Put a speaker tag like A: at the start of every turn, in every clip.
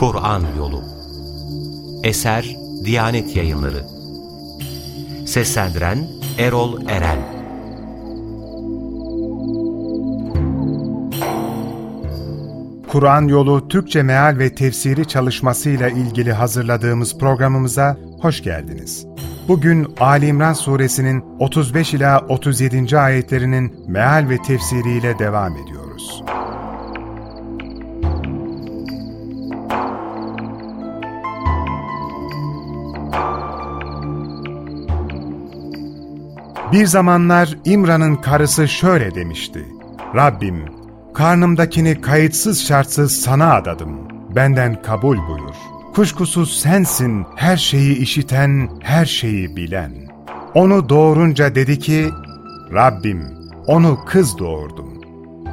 A: Kur'an Yolu Eser Diyanet Yayınları Seslendiren Erol Eren
B: Kur'an Yolu Türkçe Meal ve Tefsiri çalışmasıyla ilgili hazırladığımız programımıza hoş geldiniz. Bugün Ali İmran Suresinin 35 ila 37. ayetlerinin meal ve tefsiriyle devam ediyoruz. Bir zamanlar İmran'ın karısı şöyle demişti. Rabbim, karnımdakini kayıtsız şartsız sana adadım. Benden kabul buyur. Kuşkusuz sensin her şeyi işiten, her şeyi bilen. Onu doğurunca dedi ki, Rabbim, onu kız doğurdum.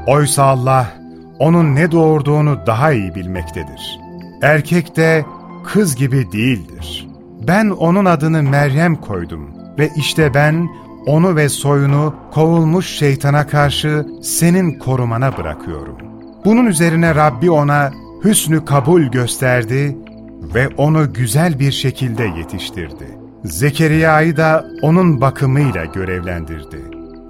B: Oysa Allah, onun ne doğurduğunu daha iyi bilmektedir. Erkek de kız gibi değildir. Ben onun adını Meryem koydum ve işte ben onu ve soyunu kovulmuş şeytana karşı senin korumana bırakıyorum. Bunun üzerine Rabbi ona hüsnü kabul gösterdi ve onu güzel bir şekilde yetiştirdi. Zekeriya'yı da onun bakımıyla görevlendirdi.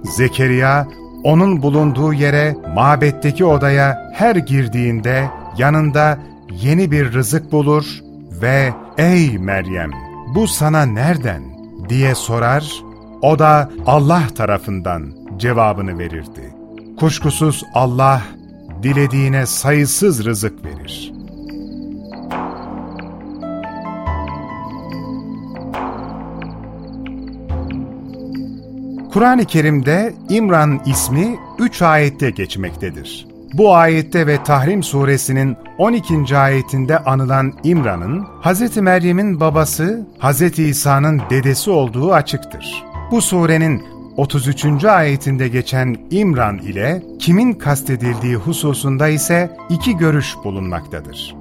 B: Zekeriya, onun bulunduğu yere, mabetteki odaya her girdiğinde yanında yeni bir rızık bulur ve ''Ey Meryem, bu sana nereden?'' diye sorar, o da Allah tarafından cevabını verirdi. Kuşkusuz Allah, dilediğine sayısız rızık verir.'' Kur'an-ı Kerim'de İmran ismi üç ayette geçmektedir. Bu ayette ve Tahrim suresinin 12. ayetinde anılan İmran'ın, Hz. Meryem'in babası, Hz. İsa'nın dedesi olduğu açıktır. Bu surenin 33. ayetinde geçen İmran ile kimin kastedildiği hususunda ise iki görüş bulunmaktadır.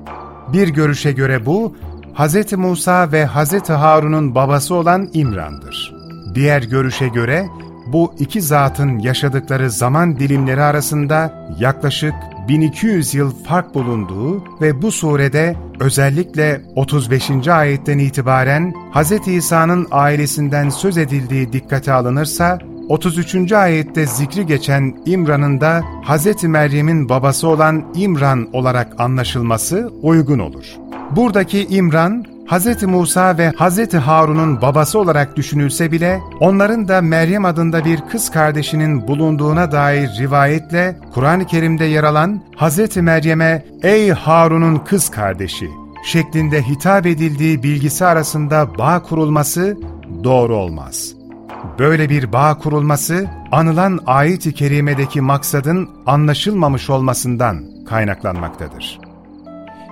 B: Bir görüşe göre bu, Hz. Musa ve Hz. Harun'un babası olan İmran'dır. Diğer görüşe göre bu iki zatın yaşadıkları zaman dilimleri arasında yaklaşık 1200 yıl fark bulunduğu ve bu surede özellikle 35. ayetten itibaren Hz. İsa'nın ailesinden söz edildiği dikkate alınırsa, 33. ayette zikri geçen İmran'ın da Hz. Meryem'in babası olan İmran olarak anlaşılması uygun olur. Buradaki İmran, Hz. Musa ve Hz. Harun'un babası olarak düşünülse bile onların da Meryem adında bir kız kardeşinin bulunduğuna dair rivayetle Kur'an-ı Kerim'de yer alan Hz. Meryem'e ''Ey Harun'un kız kardeşi'' şeklinde hitap edildiği bilgisi arasında bağ kurulması doğru olmaz. Böyle bir bağ kurulması anılan ayet-i kerimedeki maksadın anlaşılmamış olmasından kaynaklanmaktadır.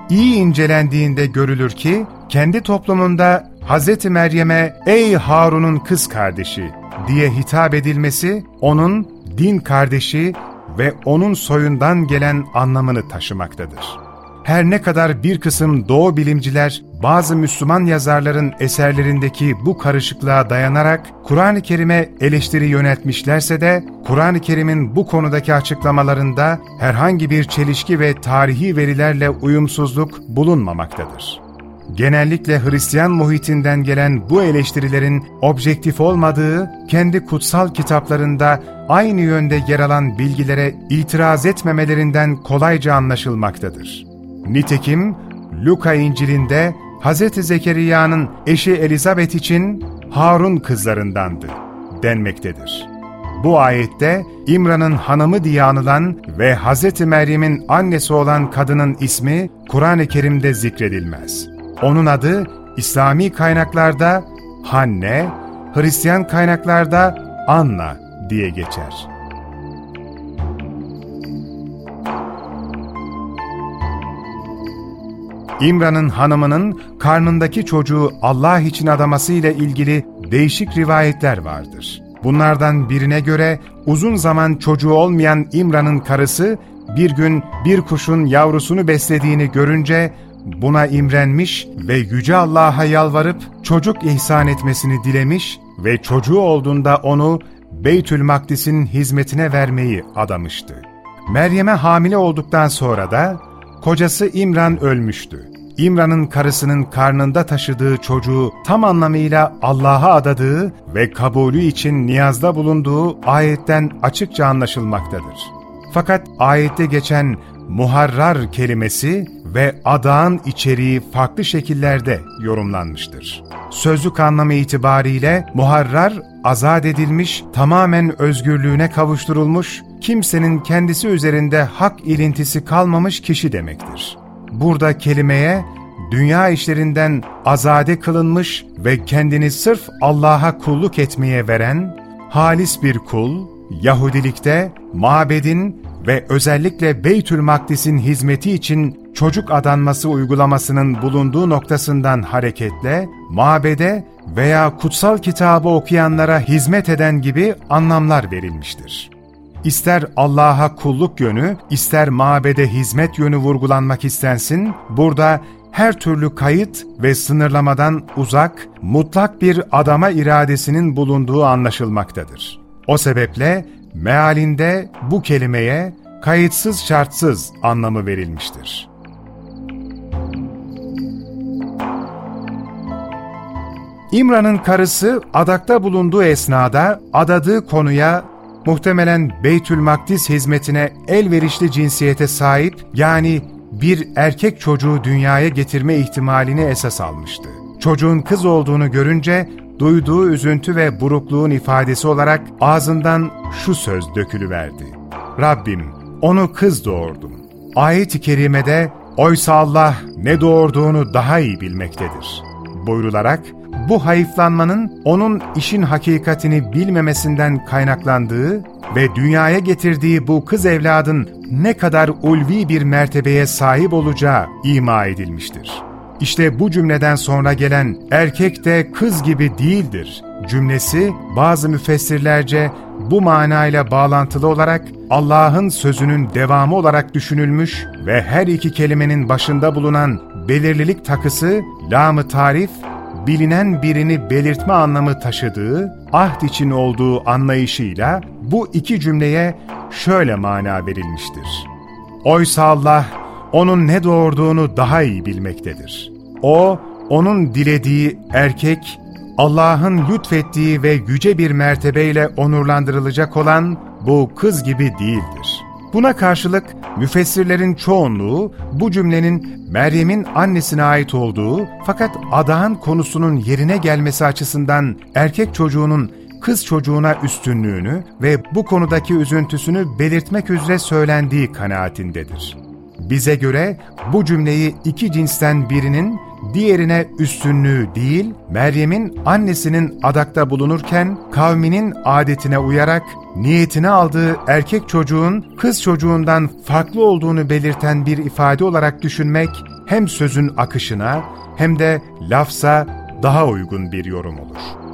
B: İyi incelendiğinde görülür ki kendi toplumunda Hz. Meryem'e ''Ey Harun'un kız kardeşi'' diye hitap edilmesi, onun din kardeşi ve onun soyundan gelen anlamını taşımaktadır. Her ne kadar bir kısım doğu bilimciler bazı Müslüman yazarların eserlerindeki bu karışıklığa dayanarak Kur'an-ı Kerim'e eleştiri yöneltmişlerse de Kur'an-ı Kerim'in bu konudaki açıklamalarında herhangi bir çelişki ve tarihi verilerle uyumsuzluk bulunmamaktadır. Genellikle Hristiyan muhitinden gelen bu eleştirilerin objektif olmadığı, kendi kutsal kitaplarında aynı yönde yer alan bilgilere itiraz etmemelerinden kolayca anlaşılmaktadır. Nitekim Luka İncil'inde Hz. Zekeriya'nın eşi Elizabeth için Harun kızlarındandı denmektedir. Bu ayette İmran'ın hanımı diye anılan ve Hz. Meryem'in annesi olan kadının ismi Kur'an-ı Kerim'de zikredilmez. Onun adı İslami kaynaklarda Hanne, Hristiyan kaynaklarda Anna diye geçer. İmran'ın hanımının karnındaki çocuğu Allah için adaması ile ilgili değişik rivayetler vardır. Bunlardan birine göre uzun zaman çocuğu olmayan İmran'ın karısı bir gün bir kuşun yavrusunu beslediğini görünce buna imrenmiş ve Yüce Allah'a yalvarıp çocuk ihsan etmesini dilemiş ve çocuğu olduğunda onu Beytül Makdis'in hizmetine vermeyi adamıştı. Meryem'e hamile olduktan sonra da kocası İmran ölmüştü. İmran'ın karısının karnında taşıdığı çocuğu tam anlamıyla Allah'a adadığı ve kabulü için niyazda bulunduğu ayetten açıkça anlaşılmaktadır. Fakat ayette geçen muharrar kelimesi ve adağın içeriği farklı şekillerde yorumlanmıştır. Sözlük anlamı itibariyle muharrar, azat edilmiş, tamamen özgürlüğüne kavuşturulmuş, kimsenin kendisi üzerinde hak ilintisi kalmamış kişi demektir. Burada kelimeye dünya işlerinden azade kılınmış ve kendini sırf Allah'a kulluk etmeye veren, halis bir kul, Yahudilikte mabedin ve özellikle Beytül Makdis'in hizmeti için çocuk adanması uygulamasının bulunduğu noktasından hareketle, mabede veya kutsal kitabı okuyanlara hizmet eden gibi anlamlar verilmiştir. İster Allah'a kulluk yönü, ister mabede hizmet yönü vurgulanmak istensin, burada her türlü kayıt ve sınırlamadan uzak, mutlak bir adama iradesinin bulunduğu anlaşılmaktadır. O sebeple mealinde bu kelimeye kayıtsız şartsız anlamı verilmiştir. İmran'ın karısı adakta bulunduğu esnada adadığı konuya muhtemelen Beytül Makdis hizmetine elverişli cinsiyete sahip yani bir erkek çocuğu dünyaya getirme ihtimalini esas almıştı. Çocuğun kız olduğunu görünce duyduğu üzüntü ve burukluğun ifadesi olarak ağzından şu söz dökülüverdi. Rabbim onu kız doğurdum. Ayet-i kerimede oysa Allah ne doğurduğunu daha iyi bilmektedir. Buyrularak bu hayıflanmanın onun işin hakikatini bilmemesinden kaynaklandığı ve dünyaya getirdiği bu kız evladın ne kadar ulvi bir mertebeye sahip olacağı ima edilmiştir. İşte bu cümleden sonra gelen erkek de kız gibi değildir cümlesi bazı müfessirlerce bu manayla bağlantılı olarak Allah'ın sözünün devamı olarak düşünülmüş ve her iki kelimenin başında bulunan belirlilik takısı lam-ı tarif bilinen birini belirtme anlamı taşıdığı, ahd için olduğu anlayışıyla bu iki cümleye şöyle mana verilmiştir. Oysa Allah, onun ne doğurduğunu daha iyi bilmektedir. O, onun dilediği erkek, Allah'ın lütfettiği ve yüce bir mertebeyle onurlandırılacak olan bu kız gibi değildir. Buna karşılık müfessirlerin çoğunluğu bu cümlenin Meryem'in annesine ait olduğu fakat adağın konusunun yerine gelmesi açısından erkek çocuğunun kız çocuğuna üstünlüğünü ve bu konudaki üzüntüsünü belirtmek üzere söylendiği kanaatindedir. Bize göre bu cümleyi iki cinsten birinin diğerine üstünlüğü değil, Meryem'in annesinin adakta bulunurken kavminin adetine uyarak niyetine aldığı erkek çocuğun kız çocuğundan farklı olduğunu belirten bir ifade olarak düşünmek hem sözün akışına hem de lafza daha uygun bir yorum olur.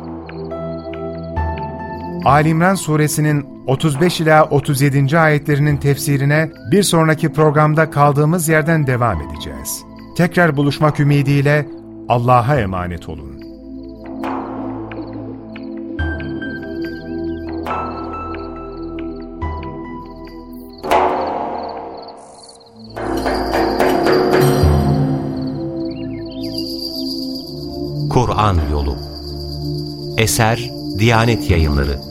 B: Alimran suresinin 35 ila 37. ayetlerinin tefsirine bir sonraki programda kaldığımız yerden devam edeceğiz. Tekrar buluşmak ümidiyle Allah'a emanet olun.
A: Kur'an Yolu Eser Diyanet Yayınları